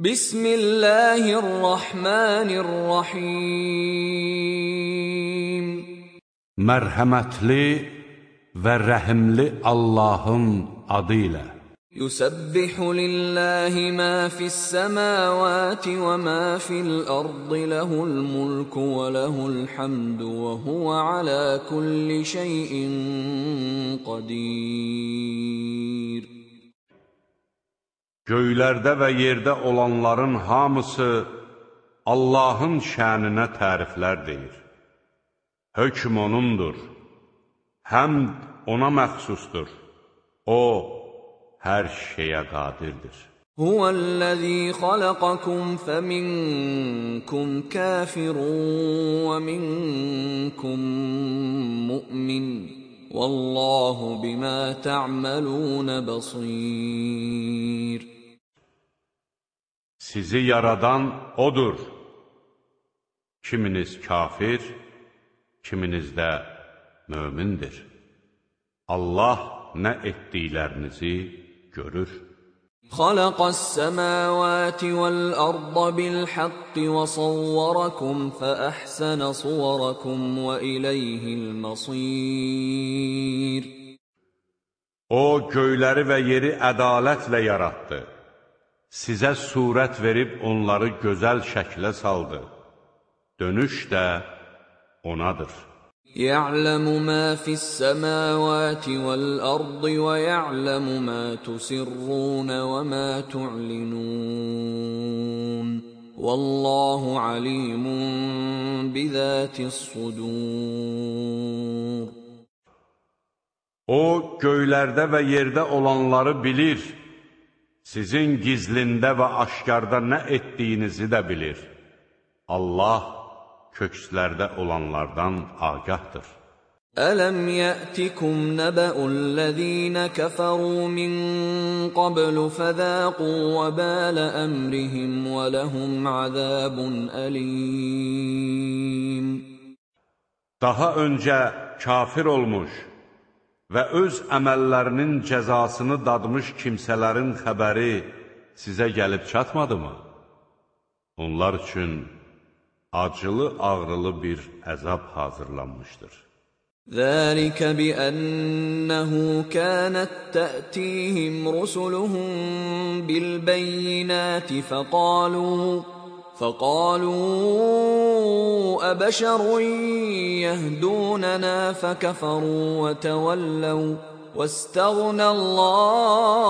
بسم الله الرحمن الرحيم. مرحمتلي ورحملي اللهم عديلا يسبح لله ما في السماوات وما في الأرض له الملك وله الحمد وهو على كل شيء قدير Göylərdə və yerdə olanların hamısı Allahın şəninə təriflər deyir. Hökm O'nundur, həmd O'na məxsusdur. O, hər şeyə qadirdir. Huvəl-ləzî xalaqakum feminkum kafirun və minkum mu'min. Vallahu bima ta'malun basir. Sizi yaradan odur. Kiminiz kafir, kiminiz də mömindir. Allah nə etdiklərinizi görür. خلق السماوات والأرض بالحق وصوركم فأحسن صوركم وإليه المصير O göyləri və yeri ədalətlə yaratdı. sizə surət verib onları gözəl şəklə saldı. Dönüş də onadır. Ya'lamu ma fis samawati vel ardı ve ya'lamu ma tusirrun ve ma tu'linun. Vallahu alimun bi zatis sudur. O göylərdə və yerdə olanları bilir. Sizin gizlində və aşkarda nə etdiyinizi də bilir. Allah kökslərdə olanlardan agahdır. Ələm yətikum nəbə'ullezîne kəfərû min qablu fəzâqû vəbâlə əmrihim və ləhum azâbun əlîm. Daha öncə kafir olmuş və öz əməllərinin cəzasını dadmış kimsələrin xəbəri sizə gəlib çatmadı mı? Onlar üçün acılı-ağrılı bir əzab hazırlanmışdır. ذَٰلِكَ بِأَنَّهُ كَانَتْ تَأْتِيهِمْ رُسُلُهُم بِالْبَيِّنَاتِ فَقَالُوا فَقَالُوا أَبَشَرٌ يَهْدُونَنَا فَكَفَرُوا وَتَوَلَّوْا وَاسْتَغْنَى اللَّهُ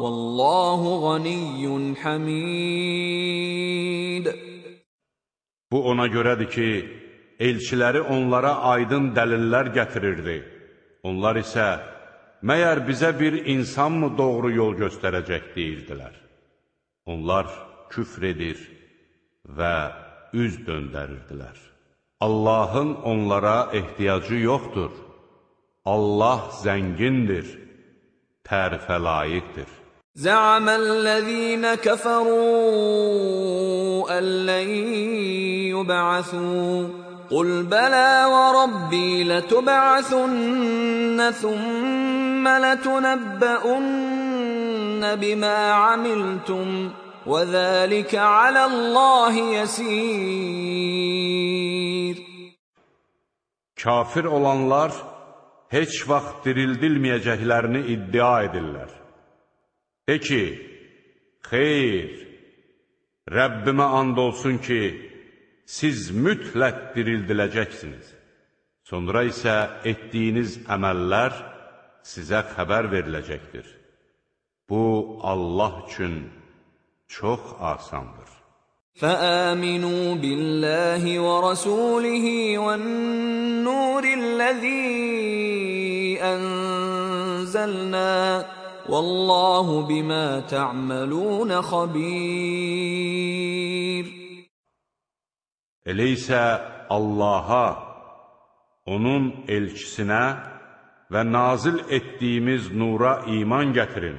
Vallahu ganiyyun hamid. Bu ona görədir ki, elçiləri onlara aydın dəlillər gətirirdi. Onlar isə, məyər bizə bir insanmı doğru yol göstərəcək deyirdilər. Onlar küfr edir və üz döndərirdilər. Allahın onlara ehtiyacı yoxdur. Allah zəngindir, tərifə layiqdir. زعم الذين كفروا أن لن يبعثوا قل بلى وربي لتبعثن ثم لتنبؤن بما عملتم وذلك على الله يسير Kafir olanlar heç vaxt dirildilməyəcəklərini iddia edirlər. De ki, xeyr, Rəbbimə and olsun ki, siz mütləq dirildiləcəksiniz. Sonra isə etdiyiniz əməllər sizə xəbər veriləcəkdir. Bu, Allah üçün çox asandır. فآمنوا بالله ورسوله والنور الذي أنزلنا Vallahu bima ta'malun xabir. Elə isə Allaha, onun elçisinə və nazil etdiyimiz nura iman gətirin.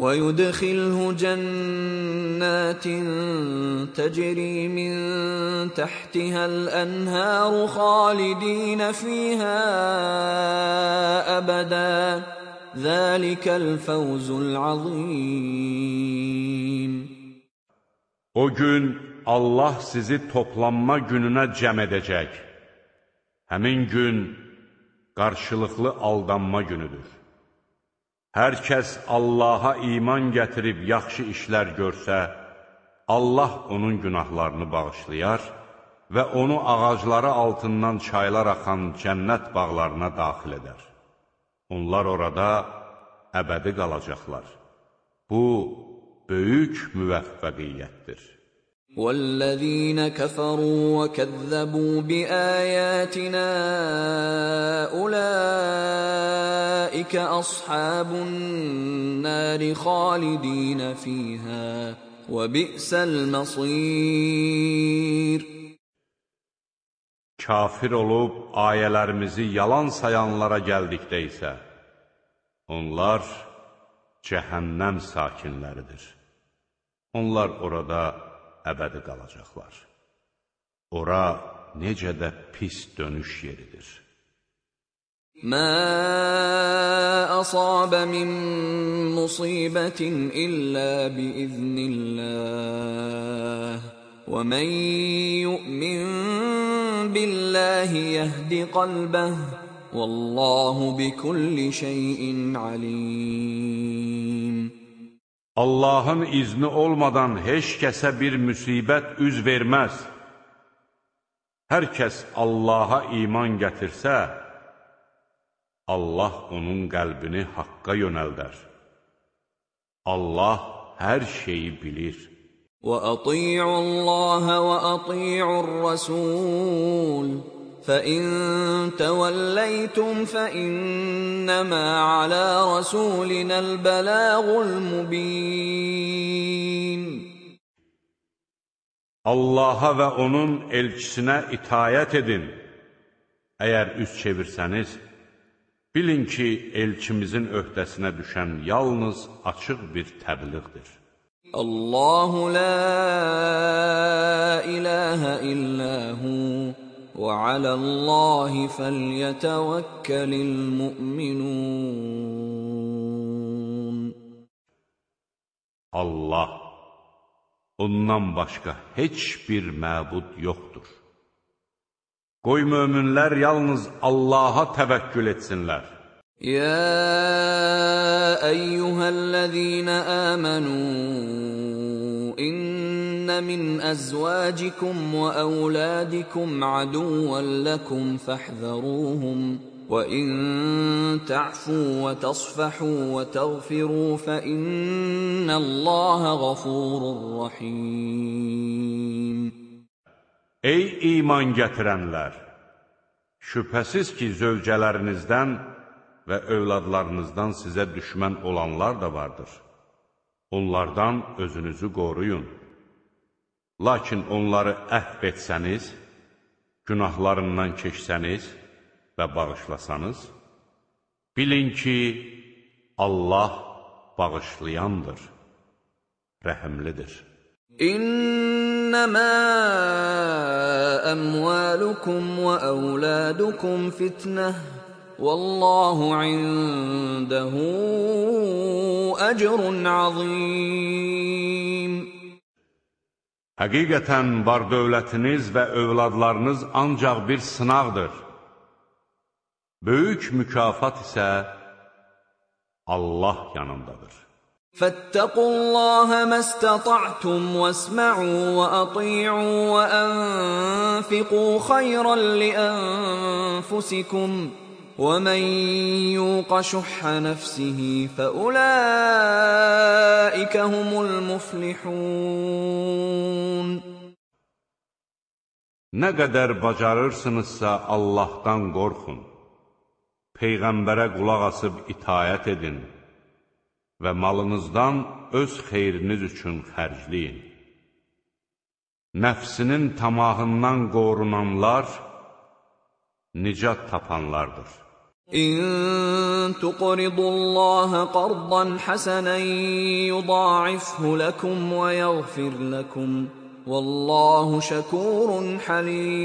ويدخله جنات تجري من تحتها الانهار خالدين فيها ابدا ذلك الفوز العظيم O gün Allah sizi toplanma gününə cəm edəcək. Həmin gün qarşılıqlı aldanma günüdür. Hər kəs Allaha iman gətirib yaxşı işlər görsə, Allah onun günahlarını bağışlayar və onu ağacları altından çaylar axan cənnət bağlarına daxil edər. Onlar orada əbədi qalacaqlar. Bu, böyük müvəffəqiyyətdir. والذين كفروا وكذبوا بآياتنا أولئك أصحاب النار خالدين فيها وبئس المصير Kafir olub ayələrimizi yalan sayanlara gəldikdə isə, onlar cəhənnəm sakinləridir. Onlar orada əbədi qalacaqlar. Ora necə də pis dönüş yeridir. ما أصاب من مصيبة إلا بإذن الله ومن يؤمن بالله يهد قلبه والله بكل شيء عليم Allahın izni olmadan heç kəsə bir müsibət üz verməz. Hər kəs Allaha iman gətirsə, Allah onun qəlbini haqqa yönəldər. Allah hər şeyi bilir. وَأَطِيعُوا اللَّهَ وَأَطِيعُوا الرَّسُولَ فَإِن تَوَلَّيْتُمْ فَإِنَّمَا عَلَى رَسُولِنَا الْبَلَاغُ الْمُبِينُ Allaha və onun elçisinə itayət edin. Əgər üz çevirsəniz, bilin ki, elçimizin öhdəsinə düşən yalnız açıq bir təbliğdir. الله لا إله إلا هو وعلى الله فليتوكل المؤمنون Allah, ondan başqa heç bir məbud yoxdur. Qoy möminlər yalnız Allaha təvəkkül etsinlər. يا أيها الذين آمنوا إن من أزواجكم وأولادكم عدوا لكم فاحذروهم وإن تعفوا وتصفحوا وتغفروا فإن الله غفور رحيم Ey iman gətirənlər! Şübhəsiz ki, zövcələrinizdən və övladlarınızdan sizə düşmən olanlar da vardır. Onlardan özünüzü qoruyun. Lakin onları əhv etsəniz, günahlarından keçsəniz və bağışlasanız, bilin ki, Allah bağışlayandır, rəhəmlidir. İnnəmə əmvəlukum və əvlədukum fitnəh, Vallahu indəhu əcrun azim. Həqiqətən var dövlətiniz və övladlarınız ancaq bir sınaqdır. Böyük mükafat isə Allah yanındadır. فاتقوا الله ما استطعتم واسمعوا وأطيعوا وأنفقوا خيرا لأنفسكم ومن يوق شح نفسه فأولئك هم المفلحون Nə qədər bacarırsınızsa Allahdan qorxun. Peyğəmbərə qulaq asıb itayət edin və malınızdan öz xeyriniz üçün xərcləyin. Nəfsinin tamahından qorunanlar nicat tapanlardır. İn tuqridullaha qardan hasanan yuda'ifhu lakum və yaghfir lakum. Vallahu şakurun halim.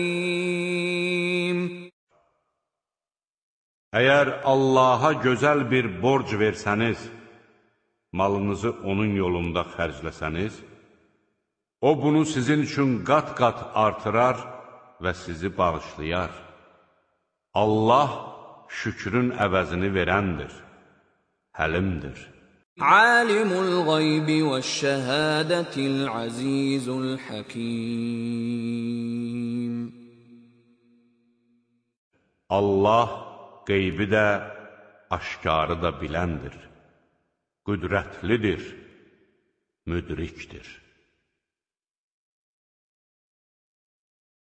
Əgər Allaha gözəl bir borc versəniz, malınızı onun yolunda xərcləsəniz, o bunu sizin üçün qat-qat artırar və sizi bağışlayar. Allah şükrün əvəzini verəndir, həlimdir. Alimul gaybi və şəhədətil azizul hakim Allah qeybi də, aşkarı da biləndir, qüdrətlidir, müdrikdir.